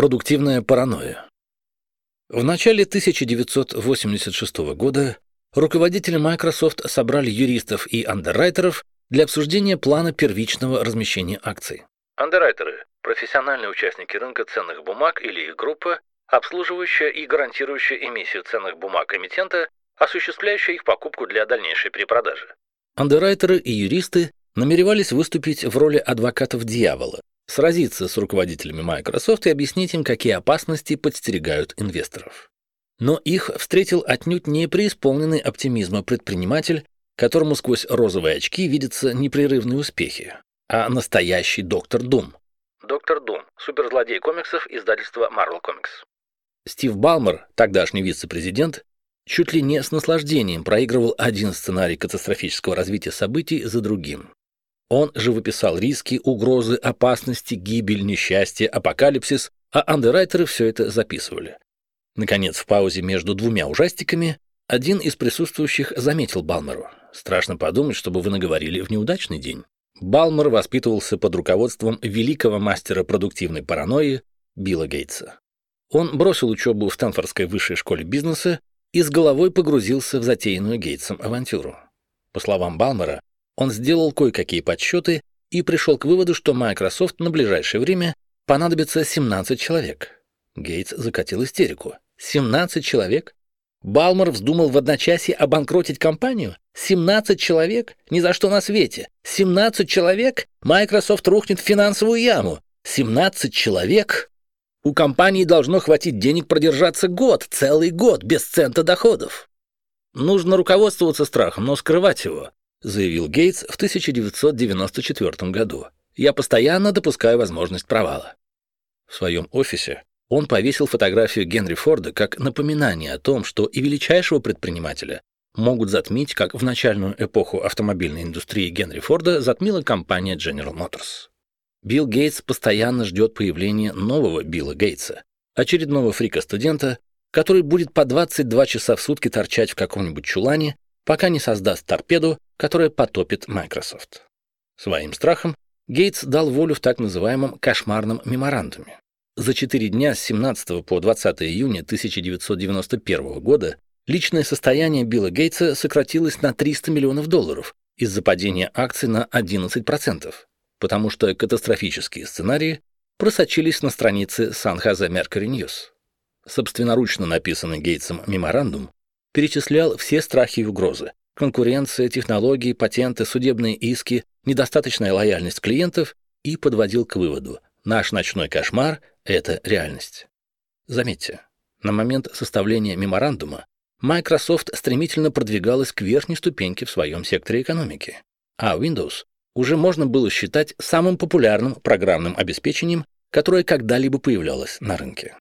Продуктивная паранойя. В начале 1986 года руководители Microsoft собрали юристов и андеррайтеров для обсуждения плана первичного размещения акций. Андеррайтеры – профессиональные участники рынка ценных бумаг или их группа, обслуживающая и гарантирующая эмиссию ценных бумаг эмитента, осуществляющая их покупку для дальнейшей перепродажи. Андеррайтеры и юристы намеревались выступить в роли адвокатов дьявола, сразиться с руководителями Microsoft и объяснить им, какие опасности подстерегают инвесторов. Но их встретил отнюдь не преисполненный оптимизма предприниматель, которому сквозь розовые очки видятся непрерывные успехи, а настоящий доктор Дум. Доктор Дум, суперзлодей комиксов издательства Marvel Comics. Стив Балмер, тогдашний вице-президент, чуть ли не с наслаждением проигрывал один сценарий катастрофического развития событий за другим. Он же выписал риски, угрозы, опасности, гибель, несчастье, апокалипсис, а андеррайтеры все это записывали. Наконец, в паузе между двумя ужастиками, один из присутствующих заметил Балмеру. «Страшно подумать, чтобы вы наговорили в неудачный день». Балмер воспитывался под руководством великого мастера продуктивной паранойи Билла Гейтса. Он бросил учебу в Стэнфордской высшей школе бизнеса и с головой погрузился в затеянную Гейтсом авантюру. По словам Балмера, он сделал кое-какие подсчеты и пришел к выводу, что Microsoft на ближайшее время понадобится 17 человек. Гейтс закатил истерику. 17 человек? Балмер вздумал в одночасье обанкротить компанию? 17 человек? Ни за что на свете. 17 человек? Microsoft рухнет в финансовую яму. 17 человек? У компании должно хватить денег продержаться год, целый год, без цента доходов. Нужно руководствоваться страхом, но скрывать его, заявил Гейтс в 1994 году. Я постоянно допускаю возможность провала. В своем офисе он повесил фотографию Генри Форда как напоминание о том, что и величайшего предпринимателя могут затмить, как в начальную эпоху автомобильной индустрии Генри Форда затмила компания General Motors. Билл Гейтс постоянно ждет появления нового Билла Гейтса, очередного фрика-студента, который будет по 22 часа в сутки торчать в каком-нибудь чулане, пока не создаст торпеду, которая потопит Microsoft. Своим страхом Гейтс дал волю в так называемом кошмарном меморандуме. За четыре дня с 17 по 20 июня 1991 года личное состояние Билла Гейтса сократилось на 300 миллионов долларов из-за падения акций на 11%, потому что катастрофические сценарии просочились на странице San Jose Mercury News. Собственноручно написанный Гейтсом меморандум перечислял все страхи и угрозы, конкуренция, технологии, патенты, судебные иски, недостаточная лояльность клиентов и подводил к выводу – наш ночной кошмар – это реальность. Заметьте, на момент составления меморандума Microsoft стремительно продвигалась к верхней ступеньке в своем секторе экономики, а Windows уже можно было считать самым популярным программным обеспечением, которое когда-либо появлялось на рынке.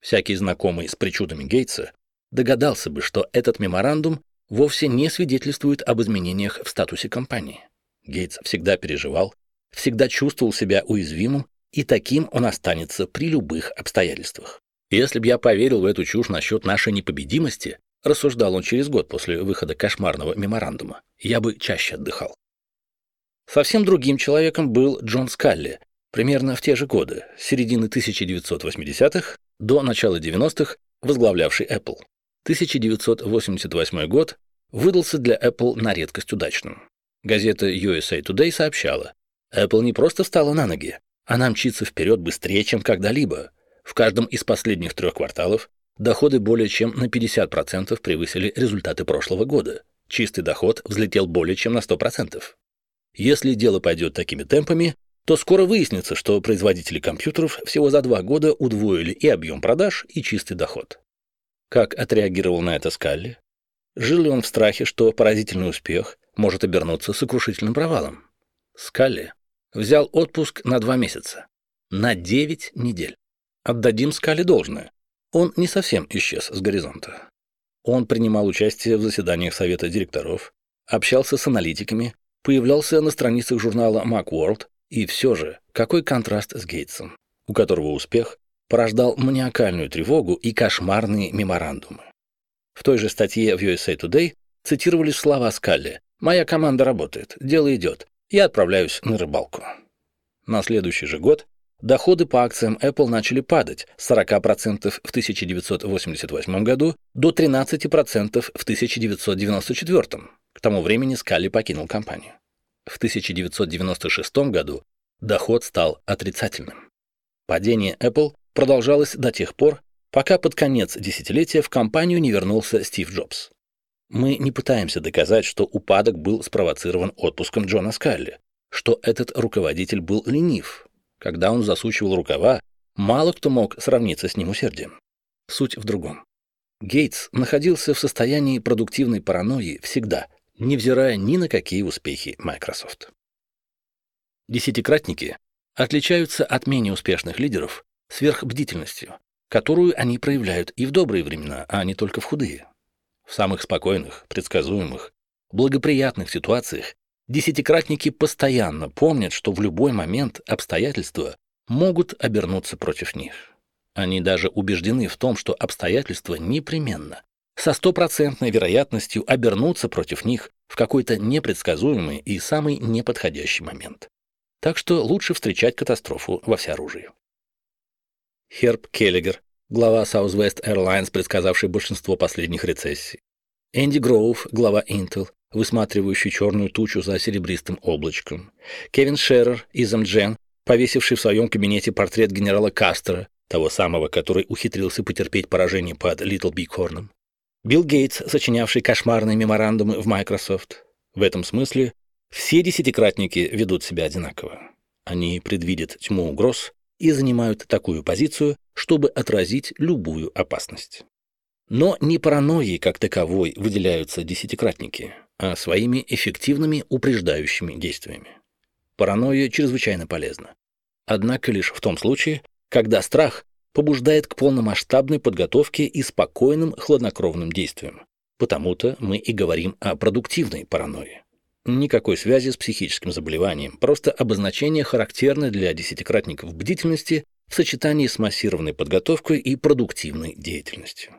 Всякий знакомый с причудами Гейтса догадался бы, что этот меморандум вовсе не свидетельствует об изменениях в статусе компании. Гейтс всегда переживал, всегда чувствовал себя уязвимым, и таким он останется при любых обстоятельствах. Если бы я поверил в эту чушь насчет нашей непобедимости, рассуждал он через год после выхода кошмарного меморандума, я бы чаще отдыхал. Совсем другим человеком был Джон Скалли, примерно в те же годы, с середины 1980-х до начала 90-х, возглавлявший Apple. 1988 год выдался для Apple на редкость удачным. Газета USA Today сообщала, Apple не просто встала на ноги, она мчится вперед быстрее, чем когда-либо. В каждом из последних трех кварталов доходы более чем на 50% превысили результаты прошлого года. Чистый доход взлетел более чем на 100%. Если дело пойдет такими темпами, то скоро выяснится, что производители компьютеров всего за два года удвоили и объем продаж, и чистый доход. Как отреагировал на это Скалли? Жил ли он в страхе, что поразительный успех может обернуться сокрушительным провалом? Скалли взял отпуск на два месяца. На девять недель. Отдадим Скалли должное. Он не совсем исчез с горизонта. Он принимал участие в заседаниях совета директоров, общался с аналитиками, появлялся на страницах журнала Macworld, и все же, какой контраст с Гейтсом, у которого успех порождал маниакальную тревогу и кошмарные меморандумы. В той же статье в USA Today цитировались слова Скалли «Моя команда работает, дело идет, я отправляюсь на рыбалку». На следующий же год доходы по акциям Apple начали падать с 40% в 1988 году до 13% в 1994. К тому времени Скалли покинул компанию. В 1996 году доход стал отрицательным. Падение Apple продолжалось до тех пор, пока под конец десятилетия в компанию не вернулся Стив Джобс. Мы не пытаемся доказать, что упадок был спровоцирован отпуском Джона Скалли, что этот руководитель был ленив. Когда он засучивал рукава, мало кто мог сравниться с ним усердием. Суть в другом. Гейтс находился в состоянии продуктивной паранойи всегда, невзирая ни на какие успехи Microsoft. Десятикратники отличаются от менее успешных лидеров сверхбдительностью, которую они проявляют и в добрые времена, а не только в худые. В самых спокойных, предсказуемых, благоприятных ситуациях десятикратники постоянно помнят, что в любой момент обстоятельства могут обернуться против них. Они даже убеждены в том, что обстоятельства непременно, со стопроцентной вероятностью обернутся против них в какой-то непредсказуемый и самый неподходящий момент. Так что лучше встречать катастрофу во всеоружии. Херб Келлигер, глава Southwest Airlines, предсказавший большинство последних рецессий. Энди Гроув, глава Intel, высматривающий черную тучу за серебристым облачком. Кевин Шеррер из Amgen, повесивший в своем кабинете портрет генерала Кастера, того самого, который ухитрился потерпеть поражение под Big Horn. Билл Гейтс, сочинявший кошмарные меморандумы в Microsoft. В этом смысле все десятикратники ведут себя одинаково. Они предвидят тьму угроз и занимают такую позицию, чтобы отразить любую опасность. Но не паранойей как таковой выделяются десятикратники, а своими эффективными упреждающими действиями. Паранойя чрезвычайно полезна. Однако лишь в том случае, когда страх побуждает к полномасштабной подготовке и спокойным хладнокровным действиям. Потому-то мы и говорим о продуктивной паранойи. Никакой связи с психическим заболеванием, просто обозначение характерное для десятикратников бдительности в сочетании с массированной подготовкой и продуктивной деятельностью.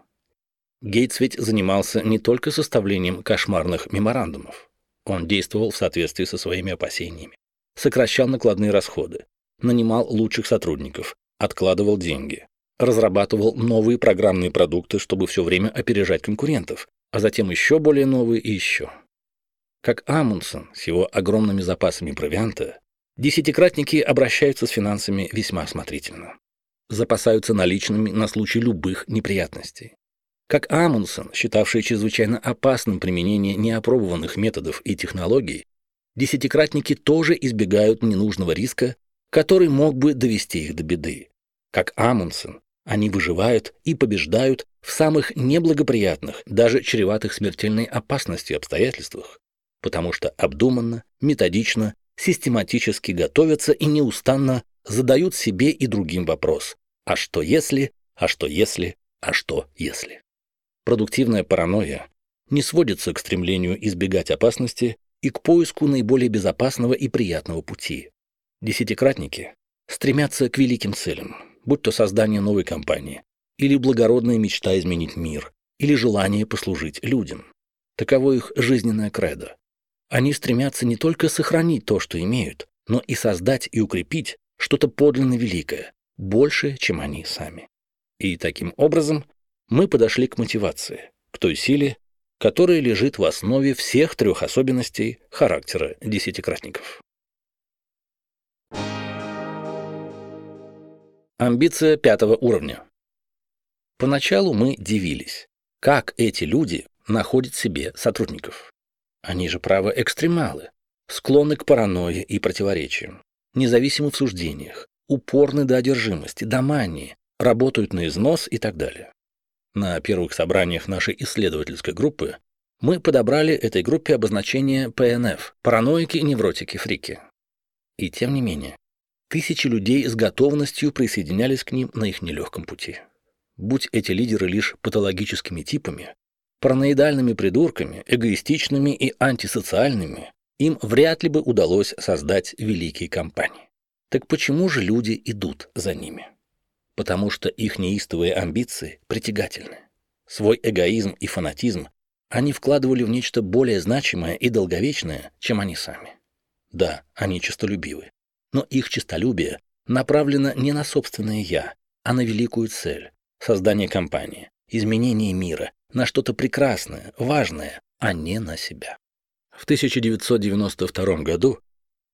Гейтс ведь занимался не только составлением кошмарных меморандумов. Он действовал в соответствии со своими опасениями, сокращал накладные расходы, нанимал лучших сотрудников, откладывал деньги, разрабатывал новые программные продукты, чтобы все время опережать конкурентов, а затем еще более новые и еще. Как Амундсен с его огромными запасами провианта, десятикратники обращаются с финансами весьма осмотрительно. Запасаются наличными на случай любых неприятностей. Как Амундсен, считавший чрезвычайно опасным применение неопробованных методов и технологий, десятикратники тоже избегают ненужного риска, который мог бы довести их до беды. Как Амундсен, они выживают и побеждают в самых неблагоприятных, даже чреватых смертельной опасностью обстоятельствах, потому что обдуманно, методично, систематически готовятся и неустанно задают себе и другим вопрос «А что если?», «А что если?», «А что если?». Продуктивная паранойя не сводится к стремлению избегать опасности и к поиску наиболее безопасного и приятного пути. Десятикратники стремятся к великим целям, будь то создание новой компании, или благородная мечта изменить мир, или желание послужить людям. Таково их жизненное кредо. Они стремятся не только сохранить то, что имеют, но и создать и укрепить что-то подлинно великое, больше, чем они сами. И таким образом мы подошли к мотивации, к той силе, которая лежит в основе всех трех особенностей характера десятикратников. Амбиция пятого уровня. Поначалу мы дивились, как эти люди находят себе сотрудников. Они же, право, экстремалы, склонны к паранойе и противоречиям, независимы в суждениях, упорны до одержимости, до мании, работают на износ и так далее. На первых собраниях нашей исследовательской группы мы подобрали этой группе обозначение ПНФ – параноики, невротики, фрики. И тем не менее, тысячи людей с готовностью присоединялись к ним на их нелегком пути. Будь эти лидеры лишь патологическими типами, параноидальными придурками, эгоистичными и антисоциальными, им вряд ли бы удалось создать великие компании. Так почему же люди идут за ними? Потому что их неистовые амбиции притягательны. Свой эгоизм и фанатизм они вкладывали в нечто более значимое и долговечное, чем они сами. Да, они честолюбивы, но их честолюбие направлена не на собственное «я», а на великую цель – создание компании, изменение мира, на что-то прекрасное, важное, а не на себя. В 1992 году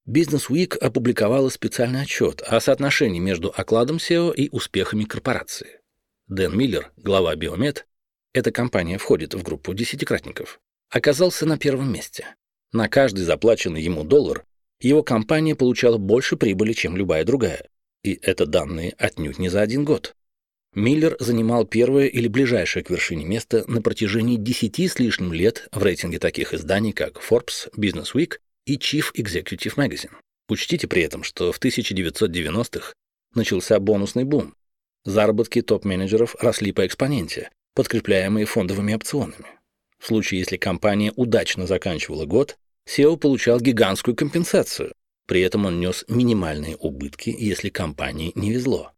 Business Week опубликовала специальный отчет о соотношении между окладом SEO и успехами корпорации. Дэн Миллер, глава Биомед, эта компания входит в группу десятикратников, оказался на первом месте. На каждый заплаченный ему доллар его компания получала больше прибыли, чем любая другая. И это данные отнюдь не за один год. Миллер занимал первое или ближайшее к вершине место на протяжении десяти с лишним лет в рейтинге таких изданий, как Forbes, Business Week и Chief Executive Magazine. Учтите при этом, что в 1990-х начался бонусный бум. Заработки топ-менеджеров росли по экспоненте, подкрепляемые фондовыми опционами. В случае, если компания удачно заканчивала год, SEO получал гигантскую компенсацию. При этом он нес минимальные убытки, если компании не везло.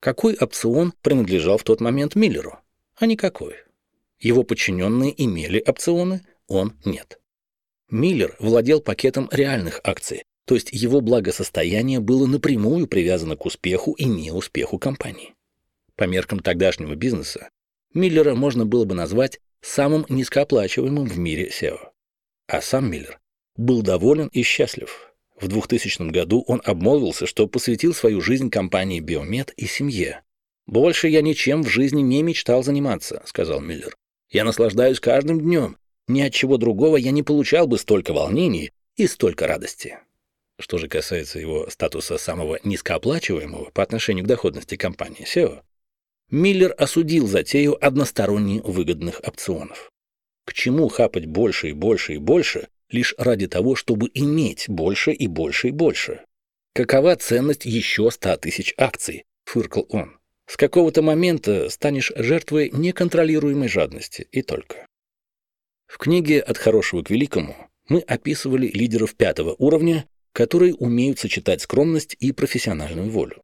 Какой опцион принадлежал в тот момент Миллеру? А никакой. Его подчиненные имели опционы, он нет. Миллер владел пакетом реальных акций, то есть его благосостояние было напрямую привязано к успеху и неуспеху компании. По меркам тогдашнего бизнеса, Миллера можно было бы назвать самым низкооплачиваемым в мире SEO. А сам Миллер был доволен и счастлив. В 2000 году он обмолвился, что посвятил свою жизнь компании Биомед и семье. «Больше я ничем в жизни не мечтал заниматься», — сказал Миллер. «Я наслаждаюсь каждым днем. Ни от чего другого я не получал бы столько волнений и столько радости». Что же касается его статуса самого низкооплачиваемого по отношению к доходности компании SEO, Миллер осудил затею односторонне выгодных опционов. К чему хапать больше и больше и больше, лишь ради того, чтобы иметь больше и больше и больше? Какова ценность еще ста тысяч акций? Фыркал он. С какого-то момента станешь жертвой неконтролируемой жадности и только. В книге «От хорошего к великому» мы описывали лидеров пятого уровня, которые умеют сочетать скромность и профессиональную волю.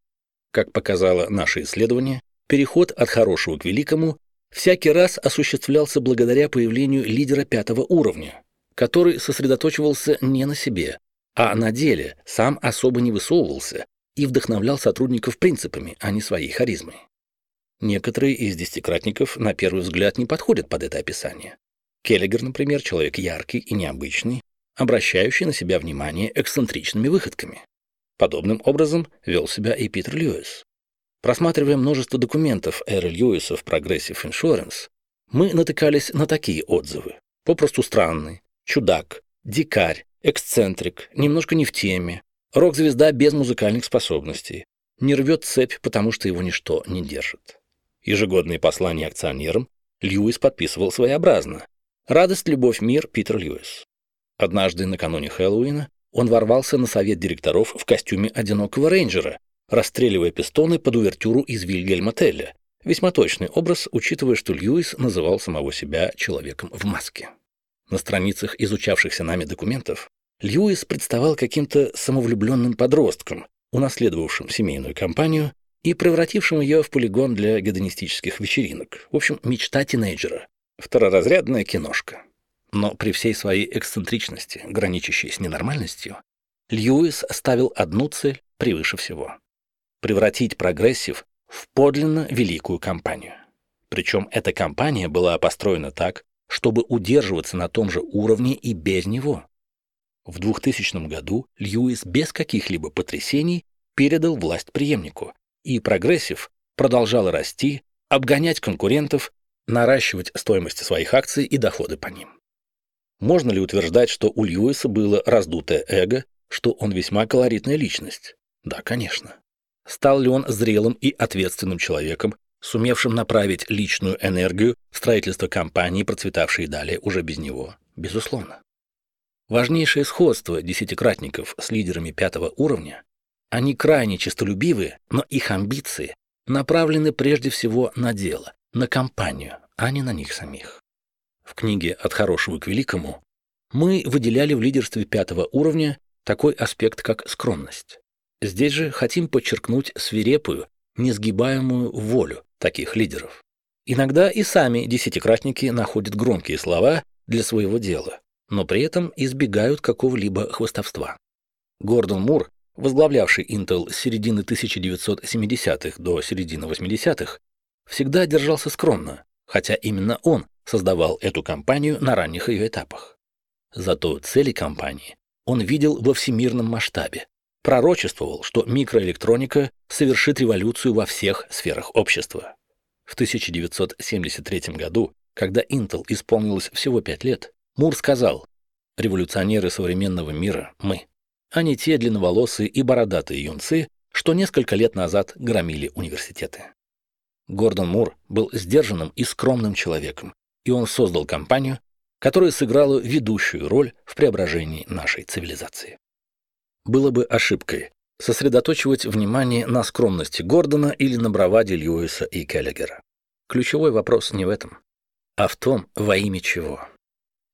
Как показало наше исследование, Переход от хорошего к великому всякий раз осуществлялся благодаря появлению лидера пятого уровня, который сосредоточивался не на себе, а на деле, сам особо не высовывался и вдохновлял сотрудников принципами, а не своей харизмой. Некоторые из десятикратников на первый взгляд не подходят под это описание. Келлигер, например, человек яркий и необычный, обращающий на себя внимание эксцентричными выходками. Подобным образом вел себя и Питер Льюис. Просматривая множество документов Эра Льюиса в Progressive Insurance, мы натыкались на такие отзывы. Попросту странный, чудак, дикарь, эксцентрик, немножко не в теме, рок-звезда без музыкальных способностей, не рвет цепь, потому что его ничто не держит. Ежегодные послания акционерам Льюис подписывал своеобразно. «Радость, любовь, мир» Питер Льюис. Однажды накануне Хэллоуина он ворвался на совет директоров в костюме одинокого рейнджера расстреливая пистоны под увертюру из Вильгельма Телля. Весьма точный образ, учитывая, что Льюис называл самого себя человеком в маске. На страницах изучавшихся нами документов Льюис представал каким-то самовлюбленным подростком, унаследовавшим семейную компанию и превратившим ее в полигон для гедонистических вечеринок. В общем, мечта тинейджера. Второразрядная киношка. Но при всей своей эксцентричности, граничащей с ненормальностью, Льюис ставил одну цель превыше всего превратить Progressive в подлинно великую компанию. Причем эта компания была построена так, чтобы удерживаться на том же уровне и без него. В 2000 году Льюис без каких-либо потрясений передал власть преемнику, и Progressive продолжал расти, обгонять конкурентов, наращивать стоимость своих акций и доходы по ним. Можно ли утверждать, что у Льюиса было раздутое эго, что он весьма колоритная личность? Да, конечно. Стал ли он зрелым и ответственным человеком, сумевшим направить личную энергию в строительство компании, процветавшей далее уже без него? Безусловно. Важнейшее сходство десятикратников с лидерами пятого уровня – они крайне честолюбивы, но их амбиции направлены прежде всего на дело, на компанию, а не на них самих. В книге «От хорошего к великому» мы выделяли в лидерстве пятого уровня такой аспект, как скромность. Здесь же хотим подчеркнуть свирепую, несгибаемую волю таких лидеров. Иногда и сами десятикратники находят громкие слова для своего дела, но при этом избегают какого-либо хвостовства. Гордон Мур возглавлявший Intel с середины 1970-х до середины 80-х, всегда держался скромно, хотя именно он создавал эту компанию на ранних ее этапах. Зато цели компании он видел во всемирном масштабе, пророчествовал, что микроэлектроника совершит революцию во всех сферах общества. В 1973 году, когда Intel исполнилось всего пять лет, Мур сказал, «Революционеры современного мира – мы, а не те длинноволосые и бородатые юнцы, что несколько лет назад громили университеты». Гордон Мур был сдержанным и скромным человеком, и он создал компанию, которая сыграла ведущую роль в преображении нашей цивилизации. Было бы ошибкой сосредоточивать внимание на скромности Гордона или на браваде Льюиса и Келлигера. Ключевой вопрос не в этом, а в том, во имя чего.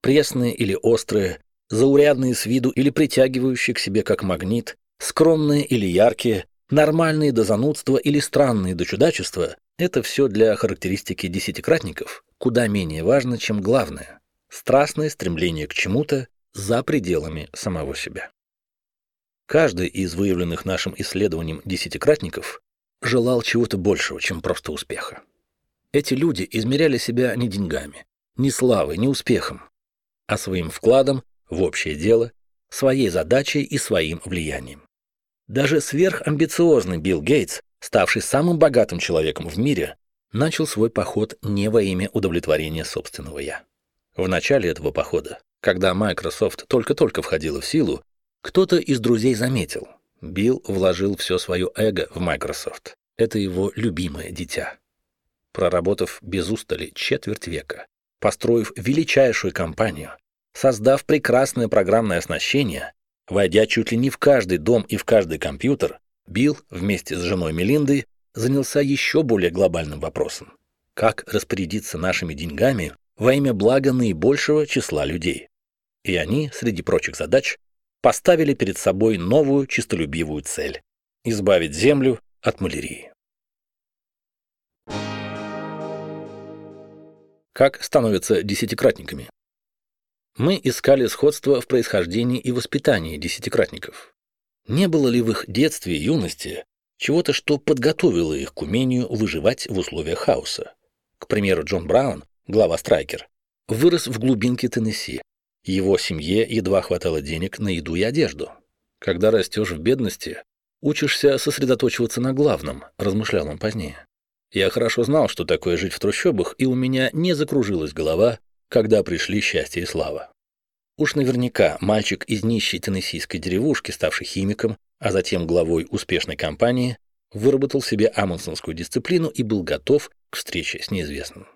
Пресные или острые, заурядные с виду или притягивающие к себе как магнит, скромные или яркие, нормальные до занудства или странные до чудачества – это все для характеристики десятикратников куда менее важно, чем главное – страстное стремление к чему-то за пределами самого себя. Каждый из выявленных нашим исследованием десятикратников желал чего-то большего, чем просто успеха. Эти люди измеряли себя не деньгами, не славой, не успехом, а своим вкладом в общее дело, своей задачей и своим влиянием. Даже сверхамбициозный Билл Гейтс, ставший самым богатым человеком в мире, начал свой поход не во имя удовлетворения собственного «я». В начале этого похода, когда Microsoft только-только входила в силу, кто-то из друзей заметил, Билл вложил все свое эго в Microsoft. Это его любимое дитя. Проработав без устали четверть века, построив величайшую компанию, создав прекрасное программное оснащение, войдя чуть ли не в каждый дом и в каждый компьютер, Билл вместе с женой Мелиндой занялся еще более глобальным вопросом. Как распорядиться нашими деньгами во имя блага наибольшего числа людей? И они, среди прочих задач, поставили перед собой новую чистолюбивую цель – избавить Землю от малярии. Как становятся десятикратниками? Мы искали сходство в происхождении и воспитании десятикратников. Не было ли в их детстве и юности чего-то, что подготовило их к умению выживать в условиях хаоса? К примеру, Джон Браун, глава Страйкер, вырос в глубинке Теннесси, его семье едва хватало денег на еду и одежду. Когда растешь в бедности, учишься сосредоточиваться на главном, размышлял он позднее. Я хорошо знал, что такое жить в трущобах, и у меня не закружилась голова, когда пришли счастье и слава. Уж наверняка мальчик из нищей теннессийской деревушки, ставший химиком, а затем главой успешной компании, выработал себе амундсенскую дисциплину и был готов к встрече с неизвестным.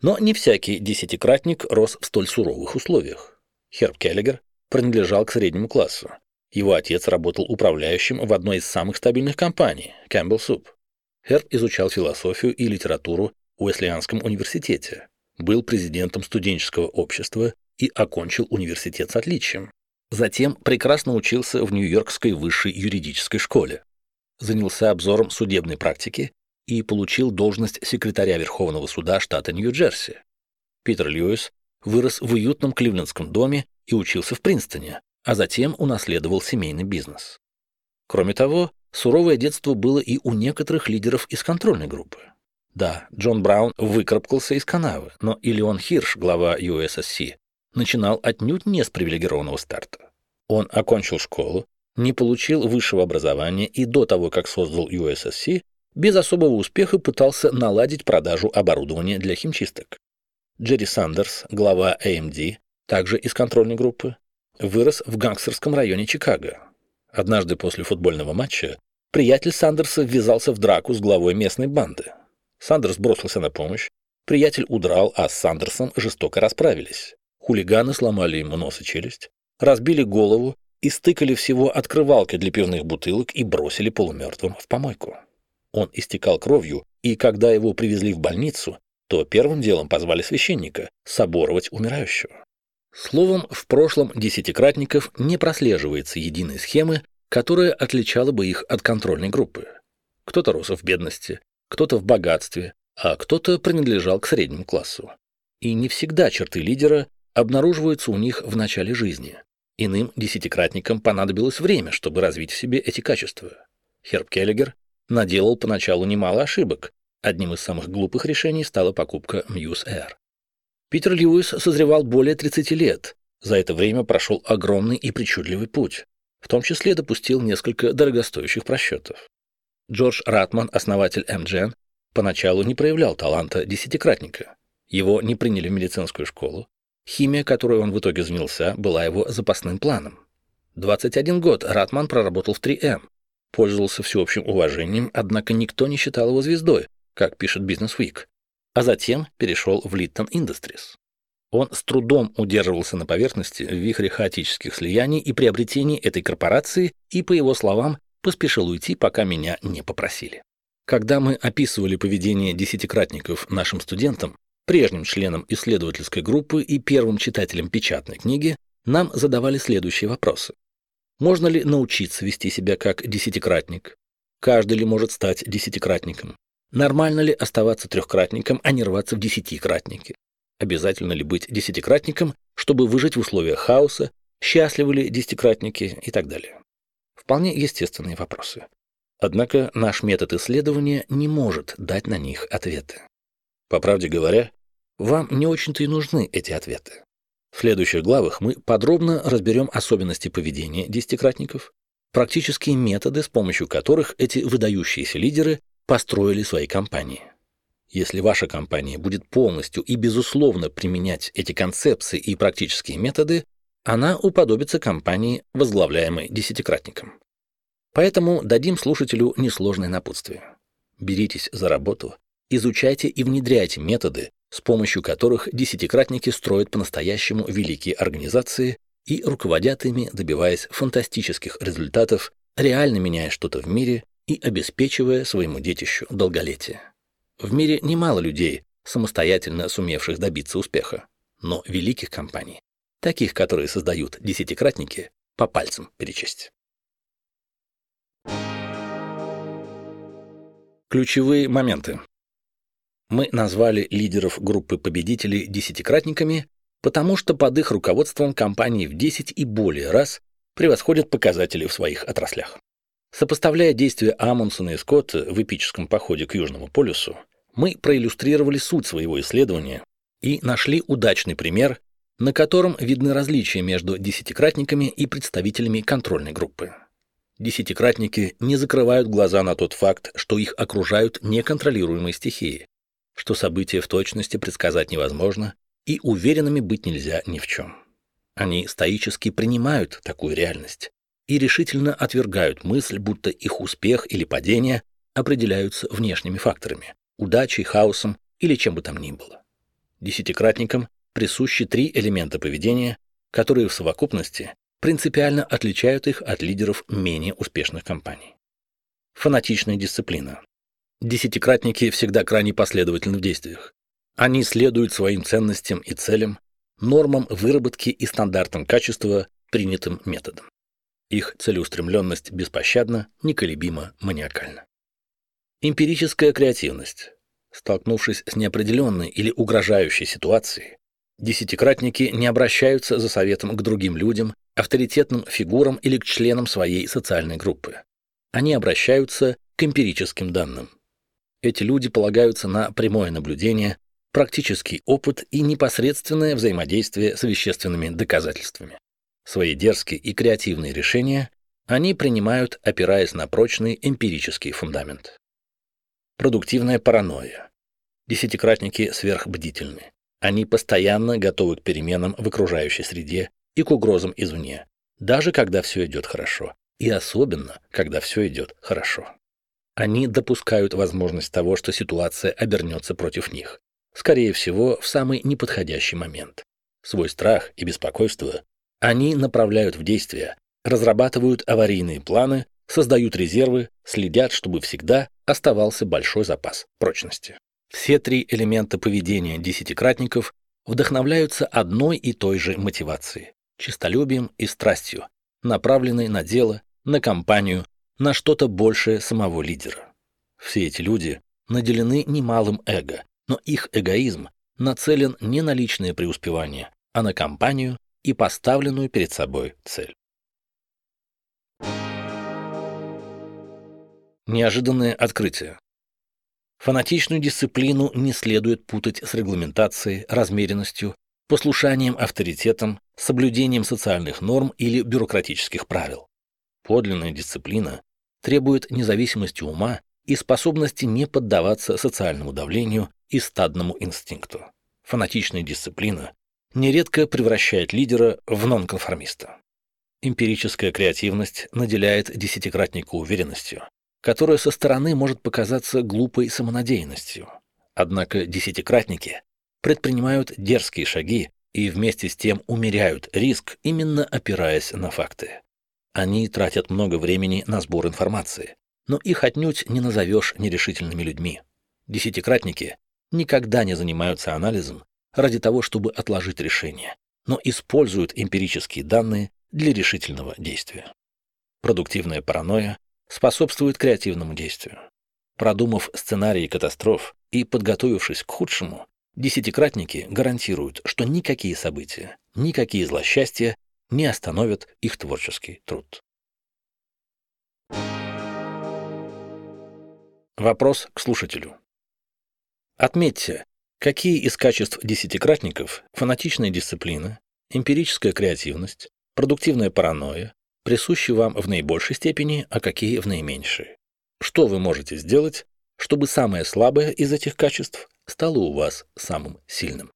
Но не всякий десятикратник рос в столь суровых условиях. Херб Келлигер принадлежал к среднему классу. Его отец работал управляющим в одной из самых стабильных компаний – Campbell Soup. Херб изучал философию и литературу в Уэслианском университете, был президентом студенческого общества и окончил университет с отличием. Затем прекрасно учился в Нью-Йоркской высшей юридической школе. Занялся обзором судебной практики и получил должность секретаря Верховного суда штата Нью-Джерси. Питер Льюис вырос в уютном кливлендском доме и учился в Принстоне, а затем унаследовал семейный бизнес. Кроме того, суровое детство было и у некоторых лидеров из контрольной группы. Да, Джон Браун выкарабкался из канавы, но и Леон Хирш, глава USSC, начинал отнюдь не с привилегированного старта. Он окончил школу, не получил высшего образования и до того, как создал USSC, без особого успеха пытался наладить продажу оборудования для химчисток. Джерри Сандерс, глава AMD, также из контрольной группы, вырос в гангстерском районе Чикаго. Однажды после футбольного матча приятель Сандерса ввязался в драку с главой местной банды. Сандерс бросился на помощь, приятель удрал, а с Сандерсом жестоко расправились. Хулиганы сломали ему нос и челюсть, разбили голову и стыкали всего открывалкой для пивных бутылок и бросили полумертвым в помойку. Он истекал кровью, и когда его привезли в больницу, то первым делом позвали священника соборовать умирающего. Словом, в прошлом десятикратников не прослеживается единой схемы, которая отличала бы их от контрольной группы. Кто-то рос в бедности, кто-то в богатстве, а кто-то принадлежал к среднему классу. И не всегда черты лидера обнаруживаются у них в начале жизни. Иным десятикратникам понадобилось время, чтобы развить в себе эти качества. Херб Келлигер наделал поначалу немало ошибок. Одним из самых глупых решений стала покупка Muse Air. Питер Льюис созревал более 30 лет. За это время прошел огромный и причудливый путь. В том числе допустил несколько дорогостоящих просчетов. Джордж Ратман, основатель MGN, поначалу не проявлял таланта десятикратника. Его не приняли в медицинскую школу. Химия, которой он в итоге занялся, была его запасным планом. 21 год Ратман проработал в 3М. Пользовался всеобщим уважением, однако никто не считал его звездой, как пишет Business Week. А затем перешел в Litton Industries. Он с трудом удерживался на поверхности в вихре хаотических слияний и приобретений этой корпорации и, по его словам, поспешил уйти, пока меня не попросили. Когда мы описывали поведение десятикратников нашим студентам, прежним членам исследовательской группы и первым читателям печатной книги, нам задавали следующие вопросы. Можно ли научиться вести себя как десятикратник? Каждый ли может стать десятикратником? Нормально ли оставаться трехкратником, а не рваться в десятикратники? Обязательно ли быть десятикратником, чтобы выжить в условиях хаоса? Счастливы ли десятикратники и так далее? Вполне естественные вопросы. Однако наш метод исследования не может дать на них ответы. По правде говоря, вам не очень-то и нужны эти ответы. В следующих главах мы подробно разберем особенности поведения десятикратников, практические методы, с помощью которых эти выдающиеся лидеры построили свои компании. Если ваша компания будет полностью и безусловно применять эти концепции и практические методы, она уподобится компании, возглавляемой десятикратником. Поэтому дадим слушателю несложное напутствие. Беритесь за работу, изучайте и внедряйте методы, с помощью которых десятикратники строят по-настоящему великие организации и руководят ими, добиваясь фантастических результатов, реально меняя что-то в мире и обеспечивая своему детищу долголетие. В мире немало людей, самостоятельно сумевших добиться успеха, но великих компаний, таких, которые создают десятикратники, по пальцам перечесть. Ключевые моменты. Мы назвали лидеров группы победителей десятикратниками, потому что под их руководством компании в 10 и более раз превосходят показатели в своих отраслях. Сопоставляя действия Амундсена и Скотта в эпическом походе к Южному полюсу, мы проиллюстрировали суть своего исследования и нашли удачный пример, на котором видны различия между десятикратниками и представителями контрольной группы. Десятикратники не закрывают глаза на тот факт, что их окружают неконтролируемые стихии, что события в точности предсказать невозможно и уверенными быть нельзя ни в чем. Они стоически принимают такую реальность, и решительно отвергают мысль, будто их успех или падение определяются внешними факторами – удачей, хаосом или чем бы там ни было. Десятикратникам присущи три элемента поведения, которые в совокупности принципиально отличают их от лидеров менее успешных компаний. Фанатичная дисциплина. Десятикратники всегда крайне последовательны в действиях. Они следуют своим ценностям и целям, нормам выработки и стандартам качества, принятым методом. Их целеустремленность беспощадна, неколебима, маниакальна. Эмпирическая креативность. Столкнувшись с неопределенной или угрожающей ситуацией, десятикратники не обращаются за советом к другим людям, авторитетным фигурам или к членам своей социальной группы. Они обращаются к эмпирическим данным. Эти люди полагаются на прямое наблюдение, практический опыт и непосредственное взаимодействие с вещественными доказательствами. Свои дерзкие и креативные решения они принимают, опираясь на прочный эмпирический фундамент. Продуктивная паранойя. Десятикратники сверхбдительны. Они постоянно готовы к переменам в окружающей среде и к угрозам извне, даже когда все идет хорошо, и особенно, когда все идет хорошо. Они допускают возможность того, что ситуация обернется против них, скорее всего, в самый неподходящий момент. Свой страх и беспокойство они направляют в действие, разрабатывают аварийные планы, создают резервы, следят, чтобы всегда оставался большой запас прочности. Все три элемента поведения десятикратников вдохновляются одной и той же мотивацией – честолюбием и страстью, направленной на дело, на компанию, на что-то большее самого лидера. Все эти люди наделены немалым эго, но их эгоизм нацелен не на личное преуспевание, а на компанию и поставленную перед собой цель. Неожиданное открытие. Фанатичную дисциплину не следует путать с регламентацией, размеренностью, послушанием авторитетам, соблюдением социальных норм или бюрократических правил. Подлинная дисциплина требует независимости ума и способности не поддаваться социальному давлению и стадному инстинкту. Фанатичная дисциплина нередко превращает лидера в нонконформиста. Эмпирическая креативность наделяет десятикратника уверенностью, которая со стороны может показаться глупой самонадеянностью. Однако десятикратники предпринимают дерзкие шаги и вместе с тем умеряют риск, именно опираясь на факты. Они тратят много времени на сбор информации, но их отнюдь не назовешь нерешительными людьми. Десятикратники никогда не занимаются анализом ради того, чтобы отложить решение, но используют эмпирические данные для решительного действия. Продуктивная паранойя способствует креативному действию. Продумав сценарии катастроф и подготовившись к худшему, десятикратники гарантируют, что никакие события, никакие злосчастья не остановят их творческий труд. Вопрос к слушателю. Отметьте, какие из качеств десятикратников фанатичная дисциплина, эмпирическая креативность, продуктивная паранойя присущи вам в наибольшей степени, а какие в наименьшей. Что вы можете сделать, чтобы самое слабое из этих качеств стало у вас самым сильным?